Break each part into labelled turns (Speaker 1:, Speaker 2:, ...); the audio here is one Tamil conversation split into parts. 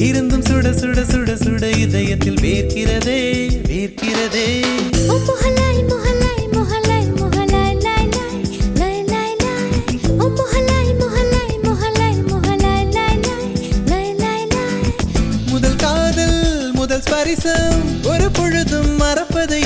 Speaker 1: இருந்தும் சுட சுட சுட சுட இதயத்தில் வேர்க்கிறதே வேர்க்கிறதே. முதல் காதல் முதல் ஸ்பரிசம் ஒரு பொழுதும் மறப்பது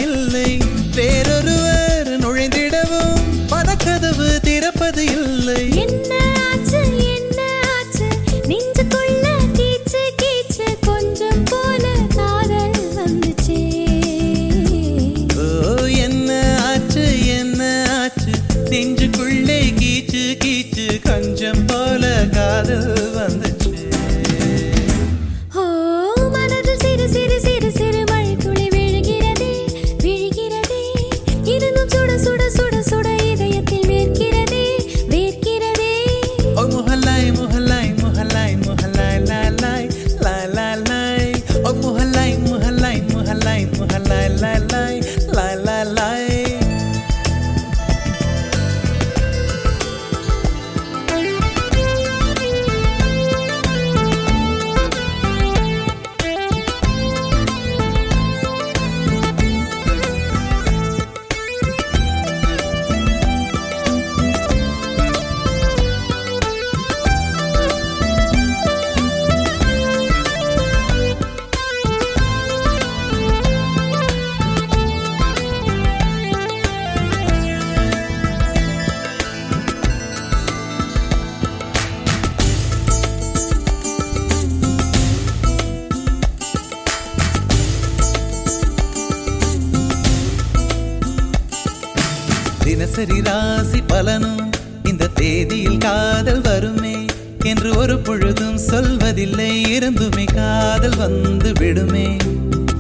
Speaker 1: தினசரி ராசி பலனும் இந்த தேதியில் காதல் வருமே என்று ஒரு பொழுதும் சொல்வதில்லை இருந்துமே காதல் வந்து விடுமே.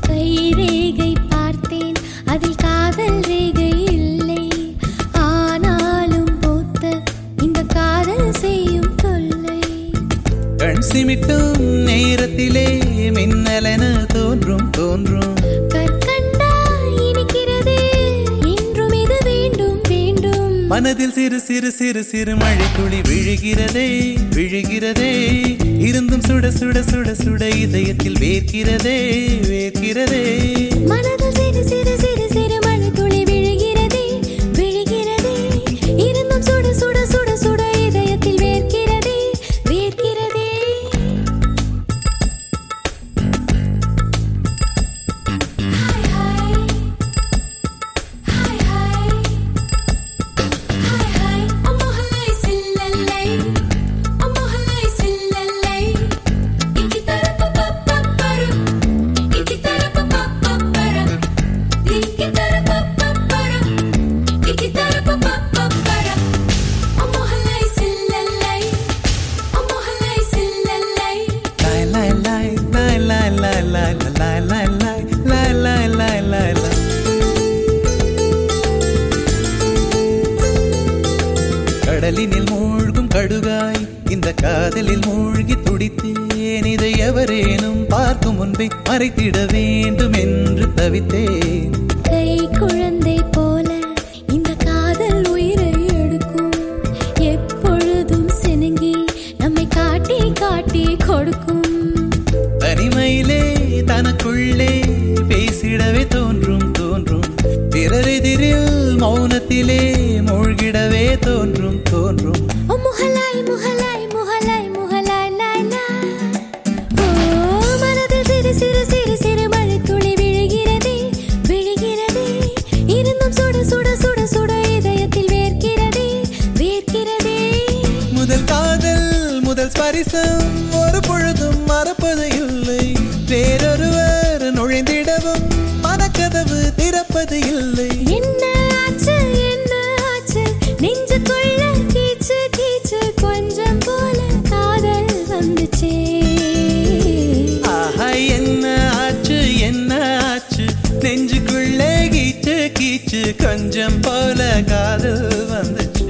Speaker 2: கை ரேகை பார்த்தேன் அதில் காதல் ரேகை இல்லை. ஆனாலும் போத்த இந்த காதல் செய்யும் தொல்லை.
Speaker 1: கண் சிமிட்டும் நேரத்திலே மின்னலென தோன்றும் தோன்றும். மனதில் சிறு சிறு சிறு சிறு மழை துளி விழுகிறதே விழுகிறதே. இருந்தும் சுட சுட சுட சுட இதயத்தில் வேர்க்கிறதே வேர்க்கிறதே.
Speaker 2: மனதில் சிறு சிறு சிறு சிறு
Speaker 1: கடலினில் மூழ்கும் கடுகாய் இந்த காதலில் மூழ்கி துடித்தேன். இதை எவரேனும் பார்க்கும் முன்பே மறைத்திட வேண்டும் என்று தவித்தேன்.
Speaker 2: கை
Speaker 1: மௌனத்திலே மூழ்கிடவே தோன்றும் தோன்றும்.
Speaker 2: முகலாய் முகலாய் முகலாய் முகலாய் லாய் லாய் மனதில் சிறு சிறு சிறு சிறு மழை துளி விழுகிறதே விழுகிறதே. இருந்தும் சுட சுட சுட சுட இதயத்தில் வேர்க்கிறதே வேர்க்கிறதே.
Speaker 1: முதல் காதல் முதல் ஸ்பரிசம் ஒரு பொழுதும் மறப்பது இல்லை. வேறொருவர் நுழைந்திடவும் மனக்கதவு திறப்பது இல்லை.
Speaker 2: என்ன வந்துச்சு கொஞ்சம் போல காதல் வந்துச்சு.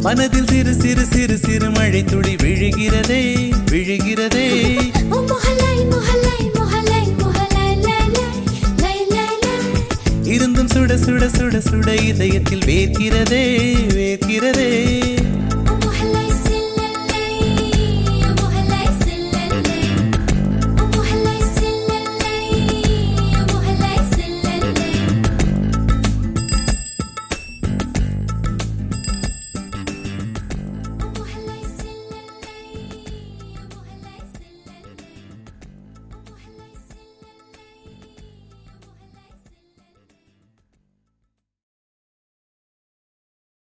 Speaker 1: மனதில் சிறு சிறு சிறு சிறு மழை துளி விழுகிறதே விழுகிறதே. இருந்தும் சுட சுட சுட சுட இதயத்தில் வேர்க்கிறதே வேர்க்கிறதே.